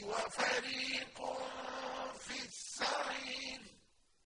وفريق